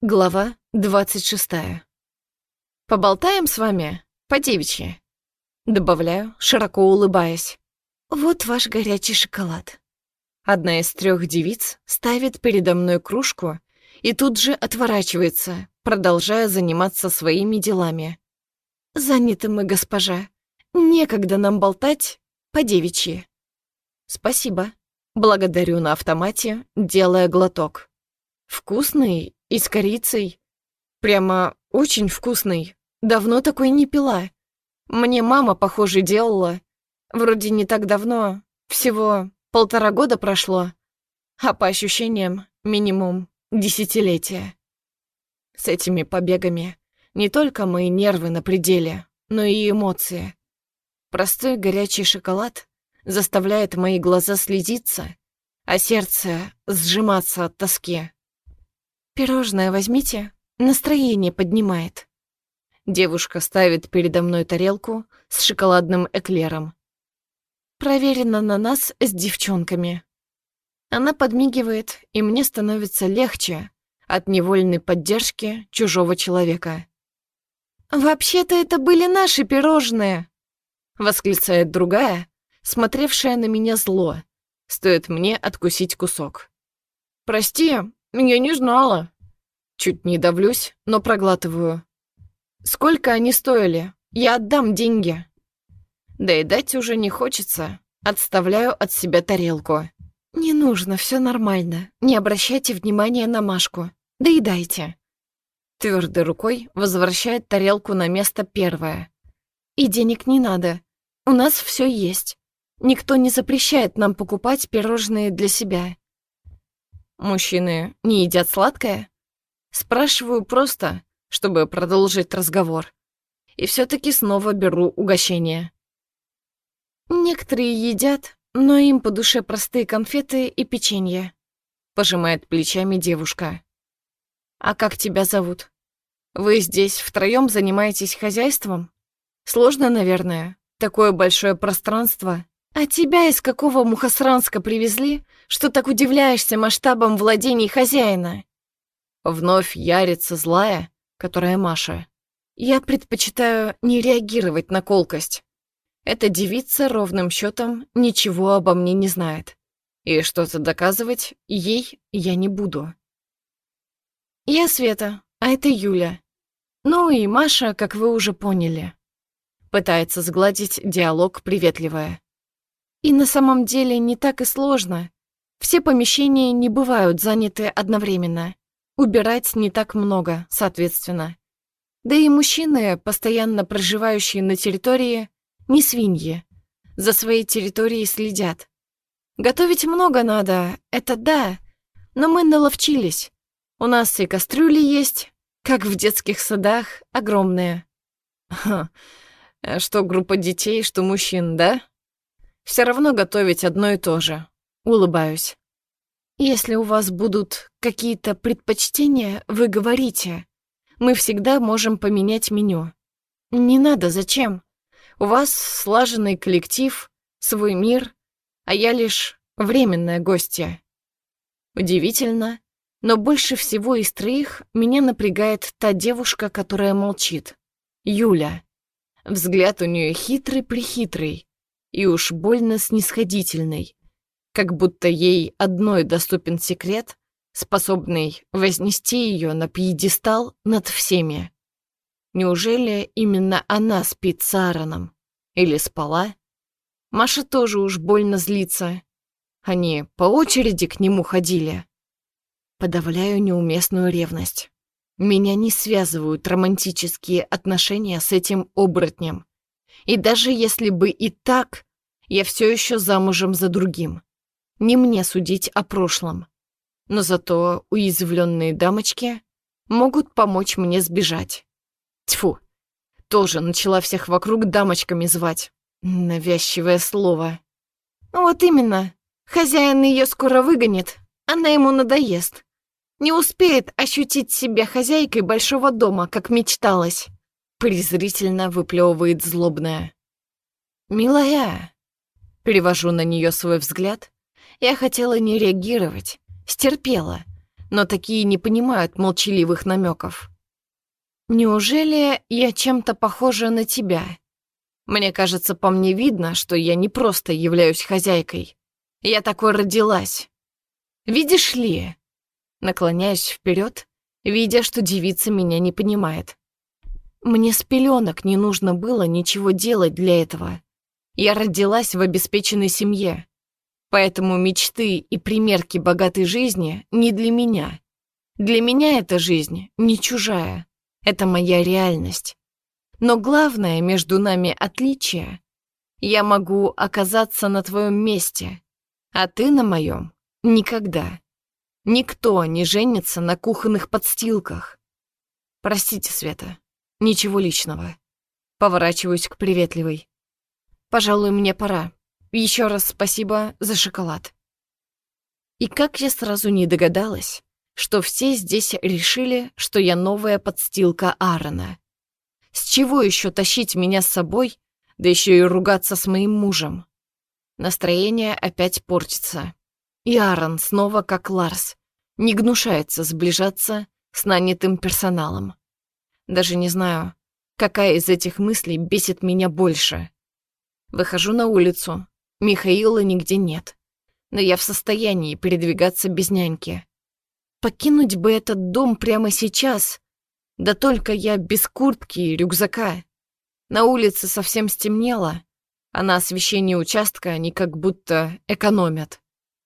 Глава двадцать шестая. «Поболтаем с вами по-девичьи?» Добавляю, широко улыбаясь. «Вот ваш горячий шоколад». Одна из трех девиц ставит передо мной кружку и тут же отворачивается, продолжая заниматься своими делами. «Заняты мы, госпожа. Некогда нам болтать по-девичьи». «Спасибо». Благодарю на автомате, делая глоток. Вкусный и с корицей. Прямо очень вкусный. Давно такой не пила. Мне мама, похоже, делала. Вроде не так давно, всего полтора года прошло. А по ощущениям, минимум десятилетия. С этими побегами не только мои нервы на пределе, но и эмоции. Простой горячий шоколад заставляет мои глаза слезиться, а сердце сжиматься от тоски. «Пирожное возьмите, настроение поднимает». Девушка ставит передо мной тарелку с шоколадным эклером. Проверено на нас с девчонками. Она подмигивает, и мне становится легче от невольной поддержки чужого человека. «Вообще-то это были наши пирожные!» Восклицает другая, смотревшая на меня зло. Стоит мне откусить кусок. «Прости, я не знала. Чуть не давлюсь, но проглатываю. Сколько они стоили? Я отдам деньги. Да и дать уже не хочется. Отставляю от себя тарелку. Не нужно, все нормально. Не обращайте внимания на Машку. Доедайте. Твердой рукой возвращает тарелку на место первое. И денег не надо. У нас все есть. Никто не запрещает нам покупать пирожные для себя. Мужчины не едят сладкое? Спрашиваю просто, чтобы продолжить разговор. И все таки снова беру угощение. Некоторые едят, но им по душе простые конфеты и печенье. Пожимает плечами девушка. А как тебя зовут? Вы здесь втроем занимаетесь хозяйством? Сложно, наверное, такое большое пространство. А тебя из какого Мухосранска привезли, что так удивляешься масштабам владений хозяина?» Вновь ярится злая, которая Маша. Я предпочитаю не реагировать на колкость. Эта девица ровным счетом ничего обо мне не знает. И что-то доказывать ей я не буду. Я Света, а это Юля. Ну и Маша, как вы уже поняли. Пытается сгладить диалог приветливая. И на самом деле не так и сложно. Все помещения не бывают заняты одновременно. Убирать не так много, соответственно. Да и мужчины, постоянно проживающие на территории, не свиньи. За своей территорией следят. Готовить много надо, это да, но мы наловчились. У нас и кастрюли есть, как в детских садах, огромные. Ха, что группа детей, что мужчин, да? Все равно готовить одно и то же. Улыбаюсь. Если у вас будут какие-то предпочтения, вы говорите. Мы всегда можем поменять меню. Не надо, зачем? У вас слаженный коллектив, свой мир, а я лишь временная гостья. Удивительно, но больше всего из троих меня напрягает та девушка, которая молчит. Юля. Взгляд у нее хитрый-прихитрый, и уж больно снисходительной, как будто ей одной доступен секрет, способный вознести ее на пьедестал над всеми. Неужели именно она спит с Аароном? Или спала? Маша тоже уж больно злится. Они по очереди к нему ходили. Подавляю неуместную ревность. Меня не связывают романтические отношения с этим оборотнем. И даже если бы и так, я все еще замужем за другим. Не мне судить о прошлом. Но зато уязвленные дамочки могут помочь мне сбежать. Тьфу, тоже начала всех вокруг дамочками звать. Навязчивое слово. Вот именно. Хозяин ее скоро выгонит, она ему надоест. Не успеет ощутить себя хозяйкой большого дома, как мечталось презрительно выплевывает злобная. «Милая!» Перевожу на нее свой взгляд. Я хотела не реагировать, стерпела. но такие не понимают молчаливых намеков. Неужели я чем-то похожа на тебя? Мне кажется, по мне видно, что я не просто являюсь хозяйкой. Я такой родилась. Видишь ли? Наклоняюсь вперед, видя, что девица меня не понимает. Мне с пеленок не нужно было ничего делать для этого. Я родилась в обеспеченной семье, поэтому мечты и примерки богатой жизни не для меня. Для меня эта жизнь не чужая, это моя реальность. Но главное между нами отличие — я могу оказаться на твоем месте, а ты на моем — никогда. Никто не женится на кухонных подстилках. Простите, Света, ничего личного. Поворачиваюсь к приветливой. Пожалуй, мне пора. Еще раз спасибо за шоколад. И как я сразу не догадалась, что все здесь решили, что я новая подстилка Аарона. С чего еще тащить меня с собой, да еще и ругаться с моим мужем? Настроение опять портится. И Аарон снова, как Ларс, не гнушается сближаться с нанятым персоналом. Даже не знаю, какая из этих мыслей бесит меня больше. Выхожу на улицу. Михаила нигде нет. Но я в состоянии передвигаться без няньки. Покинуть бы этот дом прямо сейчас. Да только я без куртки и рюкзака. На улице совсем стемнело, а на освещении участка они как будто экономят.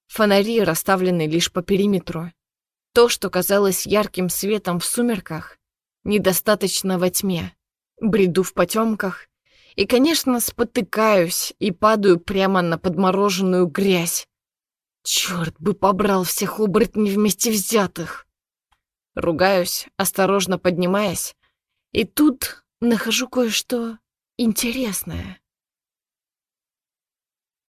Фонари расставлены лишь по периметру. То, что казалось ярким светом в сумерках, недостаточно во тьме. Бреду в потемках, и, конечно, спотыкаюсь и падаю прямо на подмороженную грязь. Черт бы побрал всех оборотней вместе взятых. Ругаюсь, осторожно поднимаясь, и тут нахожу кое-что интересное.